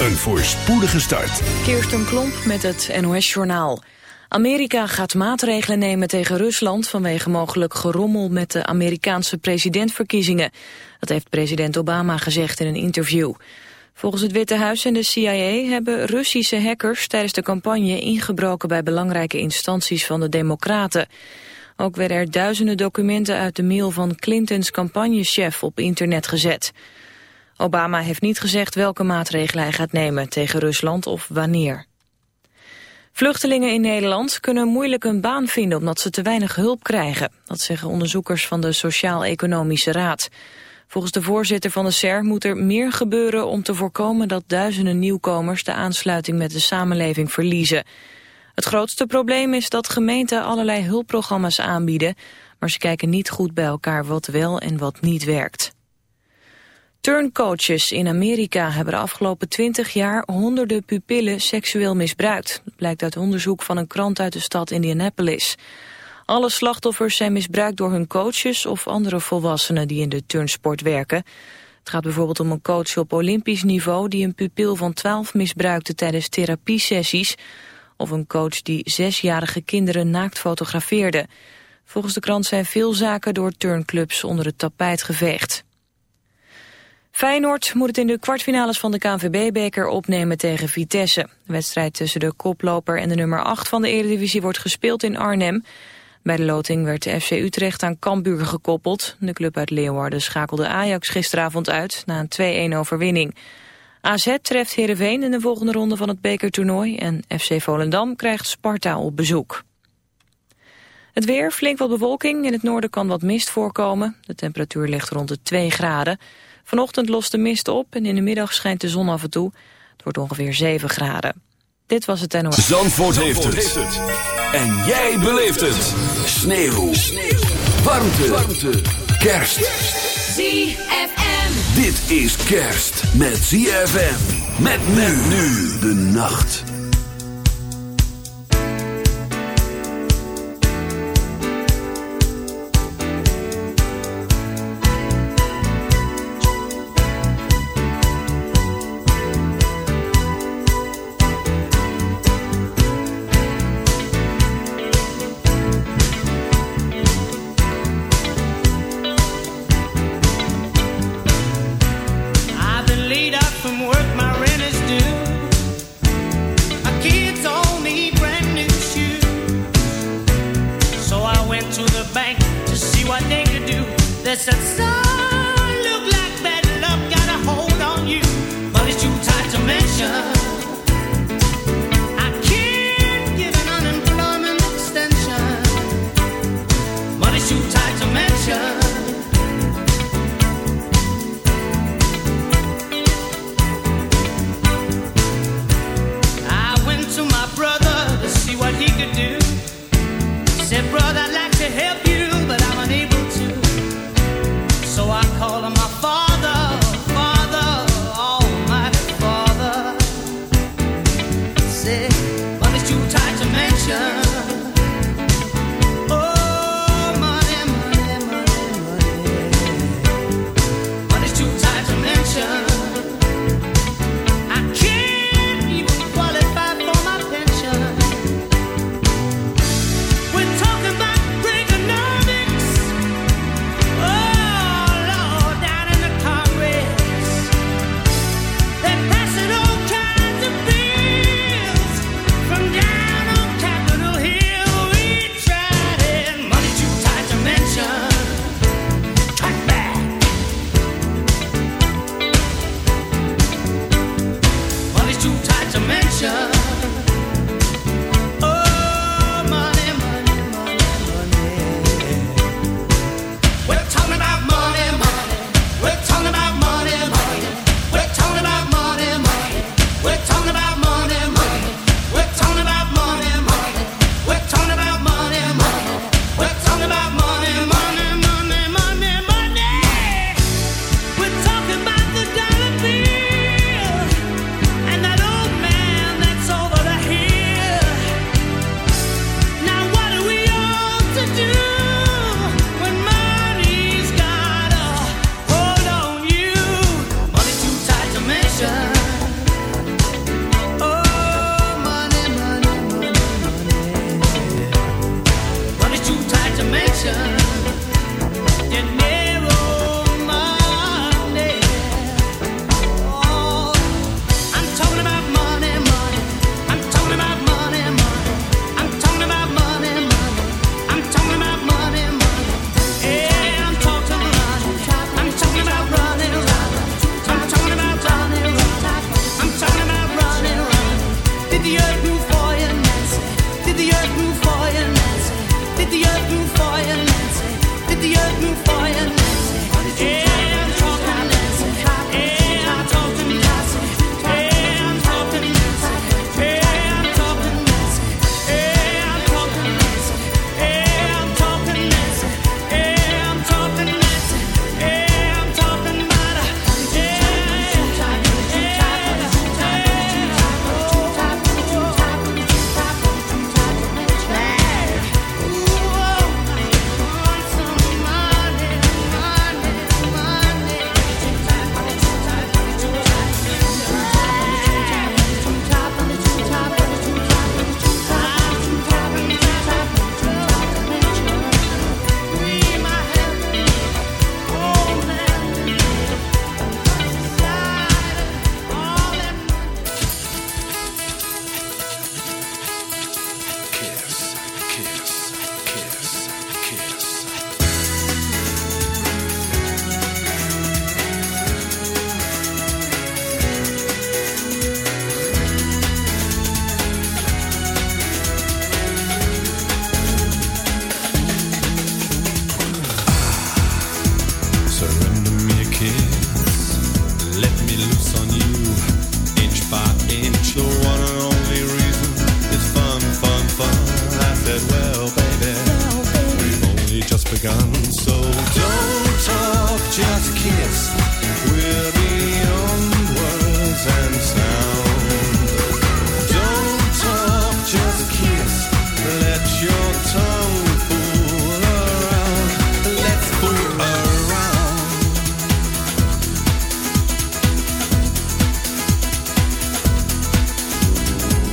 een voorspoedige start. Kirsten Klomp met het NOS-journaal. Amerika gaat maatregelen nemen tegen Rusland vanwege mogelijk gerommel met de Amerikaanse presidentverkiezingen. Dat heeft president Obama gezegd in een interview. Volgens het Witte Huis en de CIA hebben Russische hackers tijdens de campagne ingebroken bij belangrijke instanties van de Democraten. Ook werden er duizenden documenten uit de mail van Clintons campagnechef op internet gezet. Obama heeft niet gezegd welke maatregelen hij gaat nemen tegen Rusland of wanneer. Vluchtelingen in Nederland kunnen moeilijk een baan vinden omdat ze te weinig hulp krijgen. Dat zeggen onderzoekers van de Sociaal-Economische Raad. Volgens de voorzitter van de SER moet er meer gebeuren om te voorkomen dat duizenden nieuwkomers de aansluiting met de samenleving verliezen. Het grootste probleem is dat gemeenten allerlei hulpprogramma's aanbieden, maar ze kijken niet goed bij elkaar wat wel en wat niet werkt. Turncoaches in Amerika hebben de afgelopen 20 jaar honderden pupillen seksueel misbruikt. Blijkt uit onderzoek van een krant uit de stad Indianapolis. Alle slachtoffers zijn misbruikt door hun coaches of andere volwassenen die in de turnsport werken. Het gaat bijvoorbeeld om een coach op olympisch niveau die een pupil van 12 misbruikte tijdens therapiesessies. Of een coach die zesjarige kinderen naakt fotografeerde. Volgens de krant zijn veel zaken door turnclubs onder het tapijt geveegd. Feyenoord moet het in de kwartfinales van de KNVB-beker opnemen tegen Vitesse. De wedstrijd tussen de koploper en de nummer 8 van de Eredivisie wordt gespeeld in Arnhem. Bij de loting werd de FC Utrecht aan Cambuur gekoppeld. De club uit Leeuwarden schakelde Ajax gisteravond uit na een 2-1 overwinning. AZ treft Heerenveen in de volgende ronde van het bekertoernooi... en FC Volendam krijgt Sparta op bezoek. Het weer, flink wat bewolking. In het noorden kan wat mist voorkomen. De temperatuur ligt rond de 2 graden. Vanochtend lost de mist op en in de middag schijnt de zon af en toe. Het wordt ongeveer 7 graden. Dit was het NOS. Zandvoort, heeft, het. En jij beleeft het. Sneeuw. Sneeuw. Warmte. Warmte. Kerst. ZFM. Dit is kerst met ZFM. Met men nu de nacht.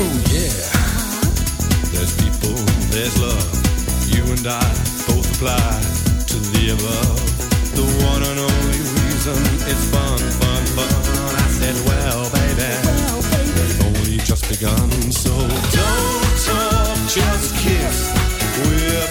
people, yeah. There's people, there's love. You and I both apply to. The one and only reason fun, fun, fun. I said, well, baby. we've only just begun. So don't talk, just kiss. We're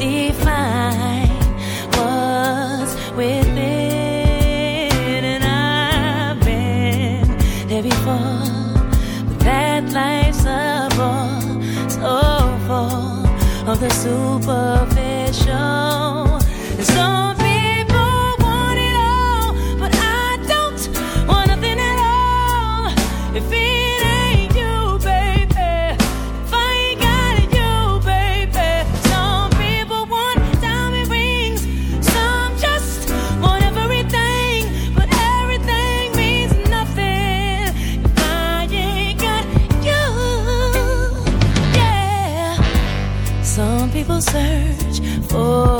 define what's within. And I've been there before, so full of the superficial. And so Oh.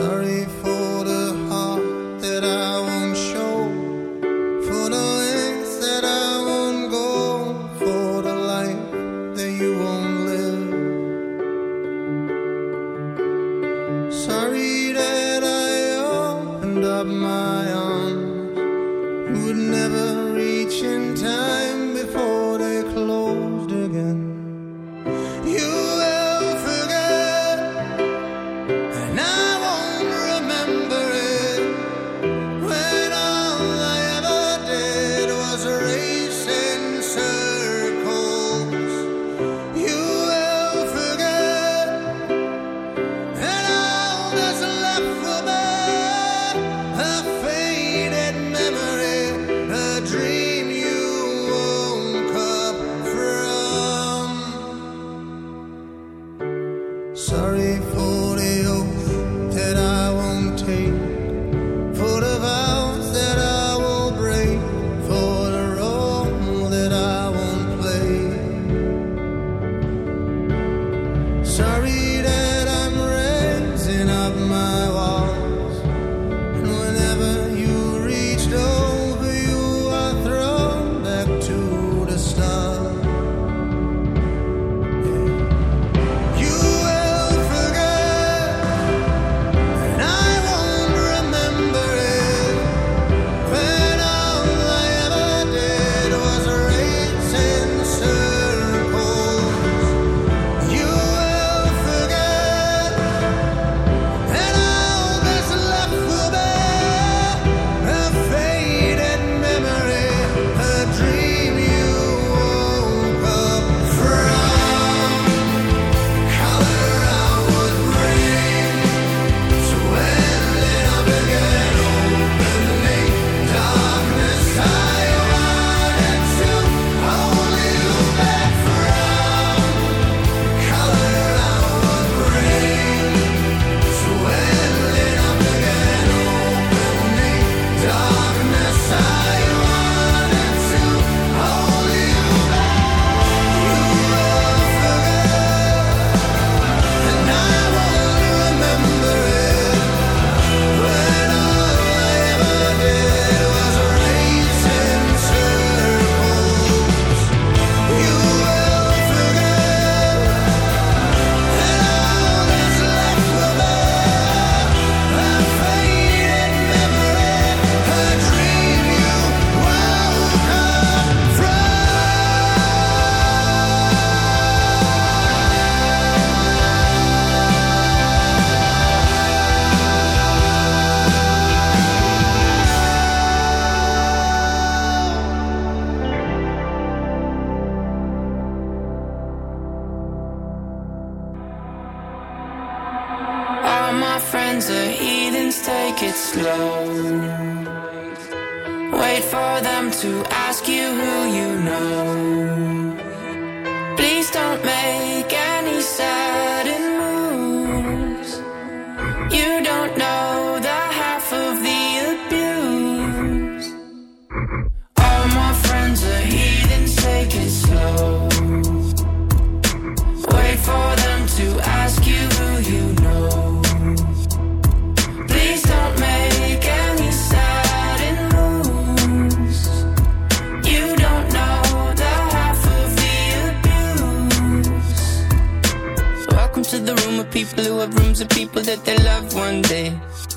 sorry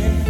care.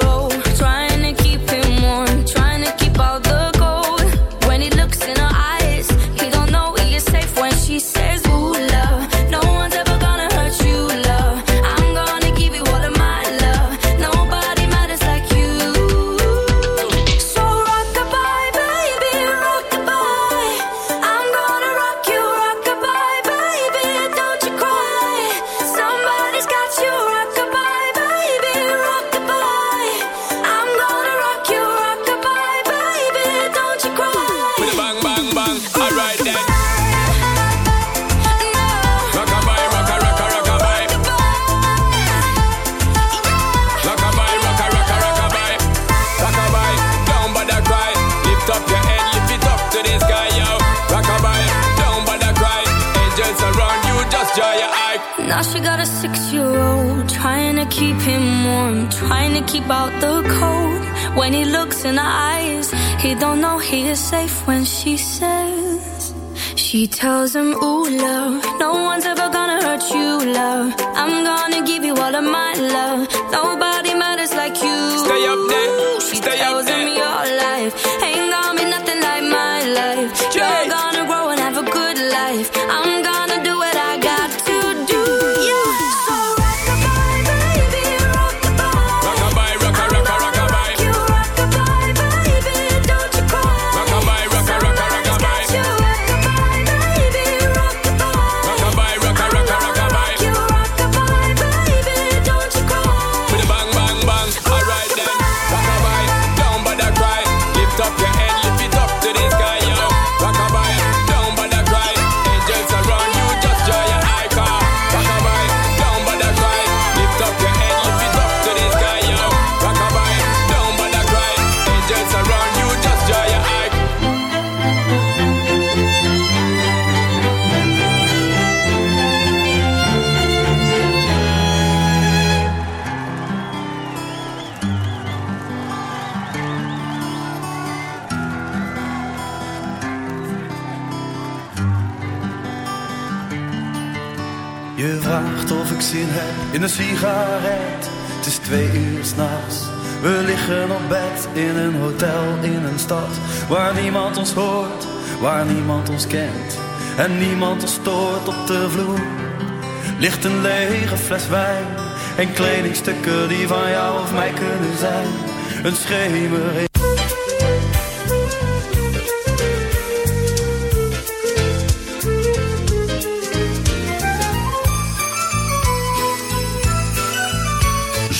safe when she says she tells him, Ooh, love, no sigaret. Het is twee uur s'nachts. We liggen op bed in een hotel in een stad. Waar niemand ons hoort, waar niemand ons kent. En niemand ons stoort op de vloer. Ligt een lege fles wijn. En kledingstukken die van jou of mij kunnen zijn. Een schemering.